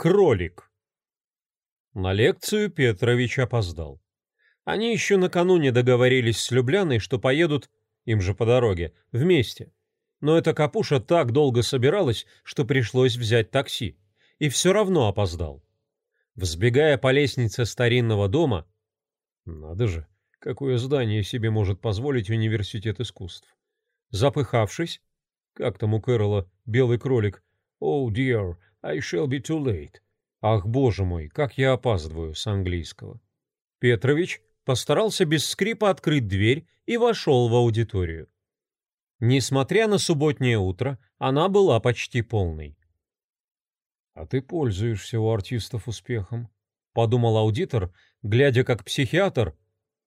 Кролик. На лекцию Петрович опоздал. Они еще накануне договорились с Любляной, что поедут, им же по дороге, вместе. Но эта капуша так долго собиралась, что пришлось взять такси. И все равно опоздал. Взбегая по лестнице старинного дома, надо же, какое здание себе может позволить университет искусств. Запыхавшись, как там у Кэрола, белый кролик, «Oh dear, I shall be too late. Ах, боже мой, как я опаздываю с английского. Петрович постарался без скрипа открыть дверь и вошел в аудиторию. Несмотря на субботнее утро, она была почти полной. «А ты пользуешься у артистов успехом», — подумал аудитор, глядя как психиатр,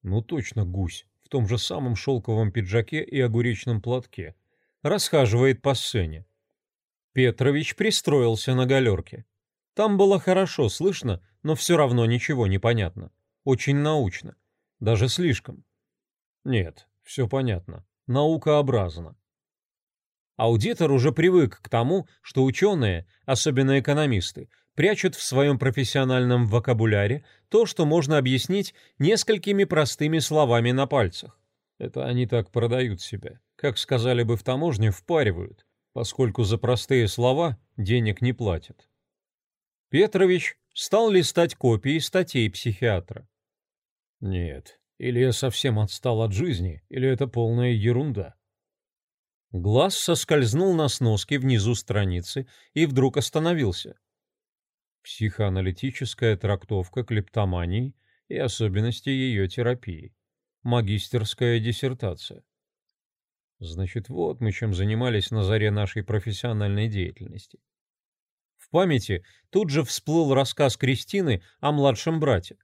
ну точно гусь, в том же самом шелковом пиджаке и огуречном платке, расхаживает по сцене. Петрович пристроился на галерке. Там было хорошо слышно, но все равно ничего не понятно. Очень научно. Даже слишком. Нет, все понятно. Наукообразно. Аудитор уже привык к тому, что ученые, особенно экономисты, прячут в своем профессиональном вокабуляре то, что можно объяснить несколькими простыми словами на пальцах. Это они так продают себя. Как сказали бы в таможне, впаривают поскольку за простые слова денег не платят. Петрович стал листать копии статей психиатра. Нет, или я совсем отстал от жизни, или это полная ерунда. Глаз соскользнул на сноске внизу страницы и вдруг остановился. Психоаналитическая трактовка клептомании и особенности ее терапии. Магистерская диссертация. Значит, вот мы чем занимались на заре нашей профессиональной деятельности. В памяти тут же всплыл рассказ Кристины о младшем брате.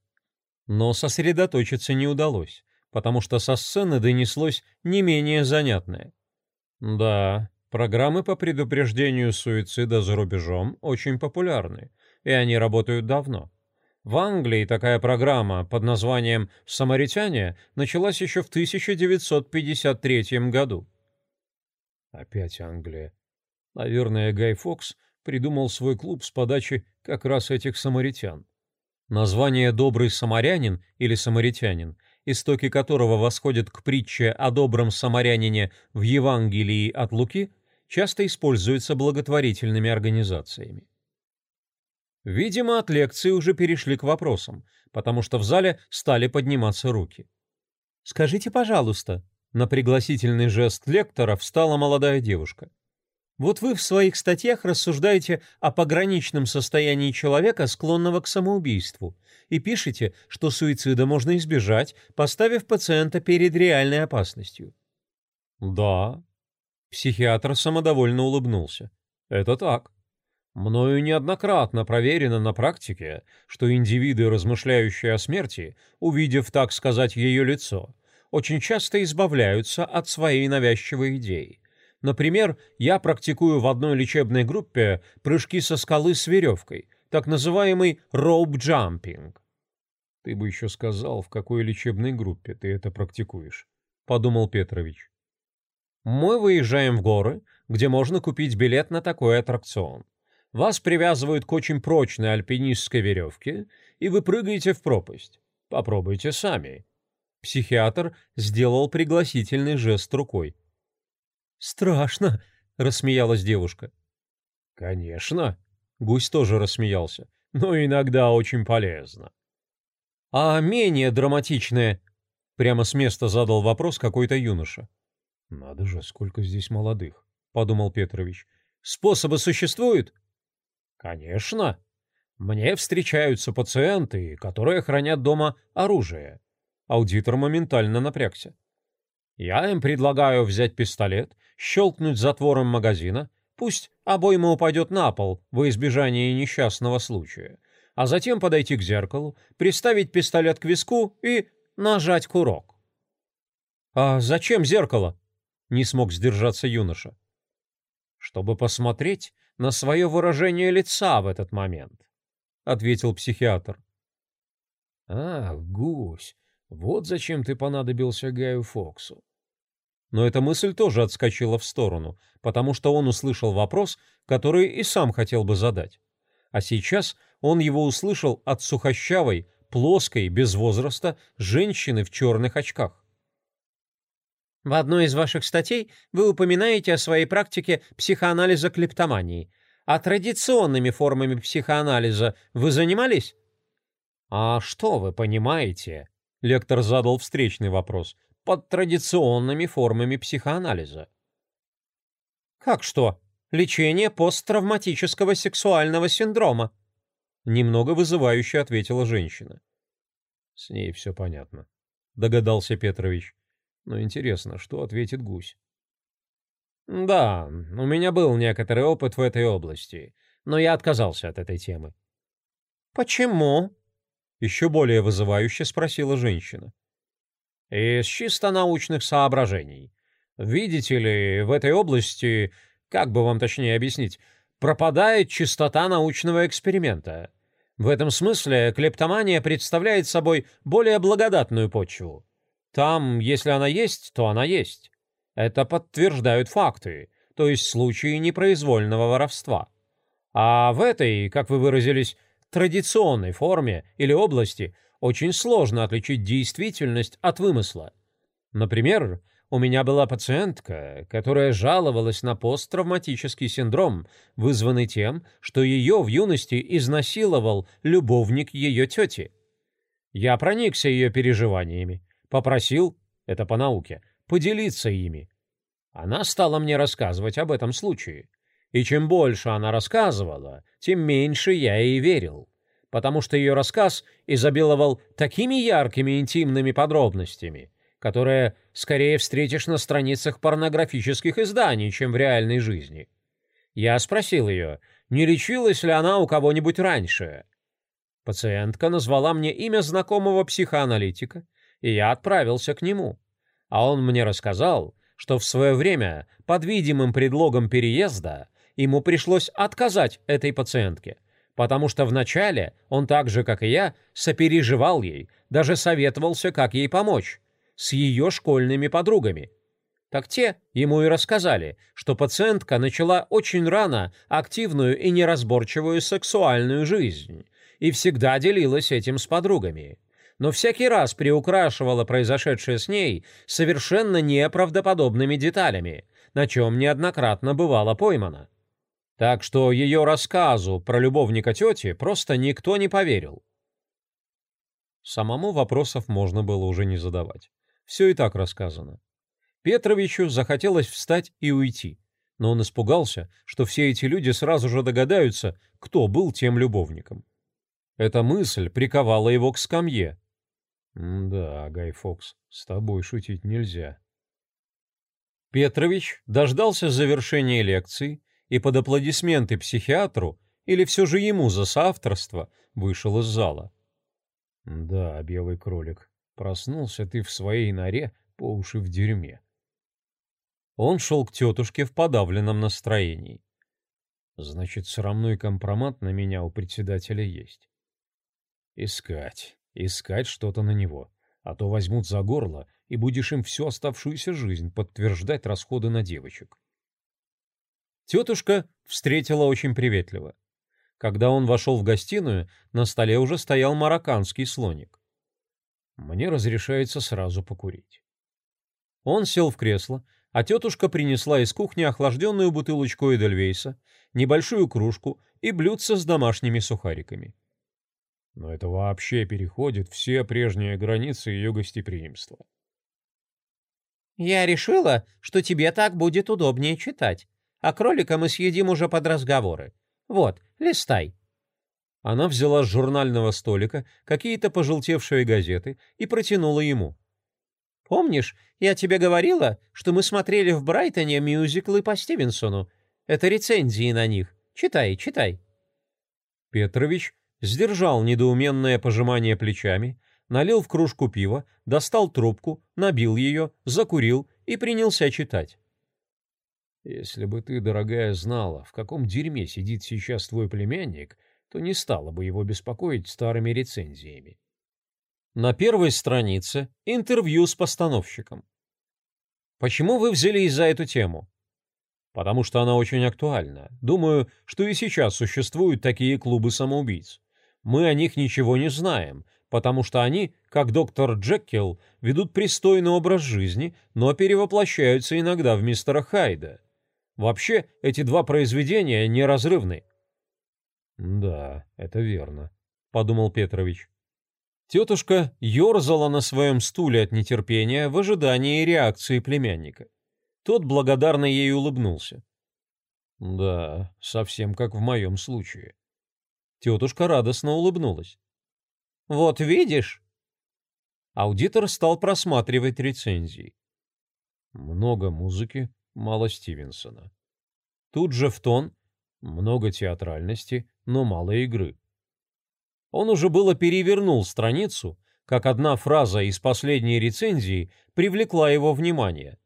Но сосредоточиться не удалось, потому что со сцены донеслось не менее занятное. Да, программы по предупреждению суицида за рубежом очень популярны, и они работают давно. В Англии такая программа под названием «Самаритяне» началась еще в 1953 году. Опять Англия. Наверное, Гай Фокс придумал свой клуб с подачи как раз этих самаритян. Название «Добрый самарянин» или «Самаритянин», истоки которого восходят к притче о добром самарянине в Евангелии от Луки, часто используется благотворительными организациями. Видимо, от лекции уже перешли к вопросам, потому что в зале стали подниматься руки. «Скажите, пожалуйста», — на пригласительный жест лектора встала молодая девушка. «Вот вы в своих статьях рассуждаете о пограничном состоянии человека, склонного к самоубийству, и пишете, что суицида можно избежать, поставив пациента перед реальной опасностью». «Да», — психиатр самодовольно улыбнулся. «Это так. Мною неоднократно проверено на практике, что индивиды, размышляющие о смерти, увидев, так сказать, ее лицо, очень часто избавляются от своей навязчивой идеи. Например, я практикую в одной лечебной группе прыжки со скалы с веревкой, так называемый роуп-джампинг. Ты бы еще сказал, в какой лечебной группе ты это практикуешь, подумал Петрович. Мы выезжаем в горы, где можно купить билет на такой аттракцион. Вас привязывают к очень прочной альпинистской веревке, и вы прыгаете в пропасть. Попробуйте сами. Психиатр сделал пригласительный жест рукой. «Страшно!» — рассмеялась девушка. «Конечно!» — гусь тоже рассмеялся. «Но иногда очень полезно». «А менее драматичное?» — прямо с места задал вопрос какой-то юноша. «Надо же, сколько здесь молодых!» — подумал Петрович. «Способы существуют?» Конечно. Мне встречаются пациенты, которые хранят дома оружие. Аудитор моментально напрягся. Я им предлагаю взять пистолет, щелкнуть затвором магазина, пусть обойма упадет на пол во избежание несчастного случая, а затем подойти к зеркалу, приставить пистолет к виску и нажать курок. «А зачем зеркало?» — не смог сдержаться юноша. «Чтобы посмотреть, на свое выражение лица в этот момент, — ответил психиатр. — Ах, гусь, вот зачем ты понадобился Гаю Фоксу. Но эта мысль тоже отскочила в сторону, потому что он услышал вопрос, который и сам хотел бы задать. А сейчас он его услышал от сухощавой, плоской, без возраста, женщины в черных очках. В одной из ваших статей вы упоминаете о своей практике психоанализа клептомании. А традиционными формами психоанализа вы занимались? А что вы понимаете? Лектор задал встречный вопрос. Под традиционными формами психоанализа. Как что? Лечение посттравматического сексуального синдрома. Немного вызывающе ответила женщина. С ней все понятно, догадался Петрович. Но интересно, что ответит гусь? Да, у меня был некоторый опыт в этой области, но я отказался от этой темы. Почему? Еще более вызывающе спросила женщина. Из чисто научных соображений. Видите ли, в этой области, как бы вам точнее объяснить, пропадает чистота научного эксперимента. В этом смысле клептомания представляет собой более благодатную почву. Там, если она есть, то она есть. Это подтверждают факты, то есть случаи непроизвольного воровства. А в этой, как вы выразились, традиционной форме или области очень сложно отличить действительность от вымысла. Например, у меня была пациентка, которая жаловалась на посттравматический синдром, вызванный тем, что ее в юности изнасиловал любовник ее тети. Я проникся ее переживаниями Попросил, это по науке, поделиться ими. Она стала мне рассказывать об этом случае. И чем больше она рассказывала, тем меньше я ей верил, потому что ее рассказ изобиловал такими яркими интимными подробностями, которые скорее встретишь на страницах порнографических изданий, чем в реальной жизни. Я спросил ее, не лечилась ли она у кого-нибудь раньше. Пациентка назвала мне имя знакомого психоаналитика, и я отправился к нему. А он мне рассказал, что в свое время под видимым предлогом переезда ему пришлось отказать этой пациентке, потому что вначале он так же, как и я, сопереживал ей, даже советовался, как ей помочь, с ее школьными подругами. Так те ему и рассказали, что пациентка начала очень рано активную и неразборчивую сексуальную жизнь и всегда делилась этим с подругами но всякий раз приукрашивала произошедшее с ней совершенно неправдоподобными деталями, на чем неоднократно бывала поймана. Так что ее рассказу про любовника тети просто никто не поверил. Самому вопросов можно было уже не задавать. Все и так рассказано. Петровичу захотелось встать и уйти, но он испугался, что все эти люди сразу же догадаются, кто был тем любовником. Эта мысль приковала его к скамье, «Да, Гай Фокс, с тобой шутить нельзя». Петрович дождался завершения лекции и под аплодисменты психиатру или все же ему за соавторство вышел из зала. «Да, белый кролик, проснулся ты в своей норе по уши в дерьме». Он шел к тетушке в подавленном настроении. «Значит, срамной компромат на меня у председателя есть». «Искать» искать что-то на него, а то возьмут за горло, и будешь им всю оставшуюся жизнь подтверждать расходы на девочек. Тетушка встретила очень приветливо. Когда он вошел в гостиную, на столе уже стоял марокканский слоник. Мне разрешается сразу покурить. Он сел в кресло, а тетушка принесла из кухни охлажденную бутылочку Эдельвейса, небольшую кружку и блюдце с домашними сухариками. Но это вообще переходит все прежние границы ее гостеприимства. «Я решила, что тебе так будет удобнее читать, а кролика мы съедим уже под разговоры. Вот, листай». Она взяла с журнального столика какие-то пожелтевшие газеты и протянула ему. «Помнишь, я тебе говорила, что мы смотрели в Брайтоне мюзиклы по Стивенсону? Это рецензии на них. Читай, читай». Петрович сдержал недоуменное пожимание плечами, налил в кружку пива, достал трубку, набил ее, закурил и принялся читать. «Если бы ты, дорогая, знала, в каком дерьме сидит сейчас твой племянник, то не стала бы его беспокоить старыми рецензиями». На первой странице интервью с постановщиком. «Почему вы взялись за эту тему?» потому что она очень актуальна. Думаю, что и сейчас существуют такие клубы самоубийц. Мы о них ничего не знаем, потому что они, как доктор Джекил, ведут пристойный образ жизни, но перевоплощаются иногда в мистера Хайда. Вообще, эти два произведения неразрывны. «Да, это верно», — подумал Петрович. Тетушка ерзала на своем стуле от нетерпения в ожидании реакции племянника. Тот благодарно ей улыбнулся. «Да, совсем как в моем случае». Тетушка радостно улыбнулась. «Вот видишь?» Аудитор стал просматривать рецензии. Много музыки, мало Стивенсона. Тут же в тон, много театральности, но мало игры. Он уже было перевернул страницу, как одна фраза из последней рецензии привлекла его внимание.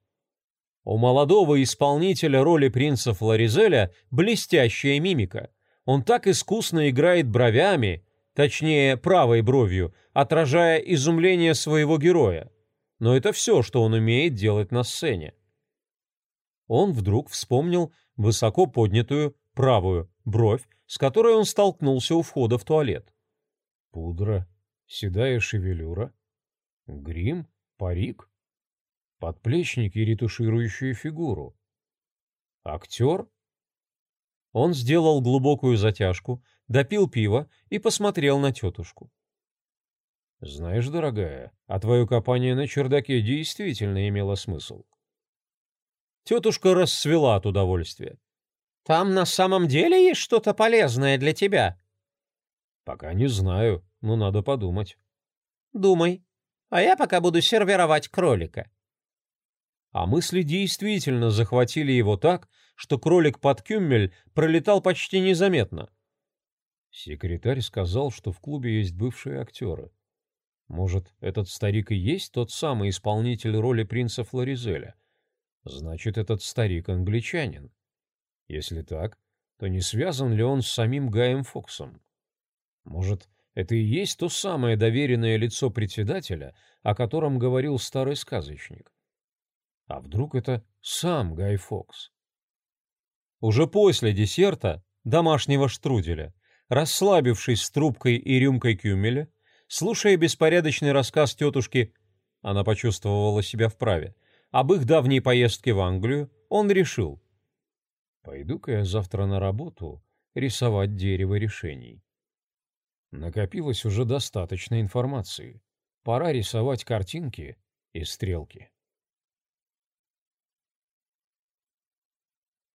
У молодого исполнителя роли принца Флоризеля блестящая мимика. Он так искусно играет бровями, точнее, правой бровью, отражая изумление своего героя. Но это все, что он умеет делать на сцене. Он вдруг вспомнил высоко поднятую правую бровь, с которой он столкнулся у входа в туалет. Пудра, седая шевелюра, грим, парик, подплечники, ретуширующие фигуру. Актер? Он сделал глубокую затяжку, допил пиво и посмотрел на тетушку. «Знаешь, дорогая, а твое копание на чердаке действительно имело смысл». Тетушка расцвела от удовольствия. «Там на самом деле есть что-то полезное для тебя?» «Пока не знаю, но надо подумать». «Думай, а я пока буду сервировать кролика». А мысли действительно захватили его так, что кролик под кюммель пролетал почти незаметно. Секретарь сказал, что в клубе есть бывшие актеры. Может, этот старик и есть тот самый исполнитель роли принца Флоризеля? Значит, этот старик англичанин. Если так, то не связан ли он с самим Гаем Фоксом? Может, это и есть то самое доверенное лицо председателя, о котором говорил старый сказочник? А вдруг это сам Гай Фокс? Уже после десерта, домашнего штруделя, расслабившись с трубкой и рюмкой кюмеля, слушая беспорядочный рассказ тетушки, она почувствовала себя вправе, об их давней поездке в Англию, он решил. «Пойду-ка я завтра на работу рисовать дерево решений». Накопилось уже достаточно информации. Пора рисовать картинки и стрелки.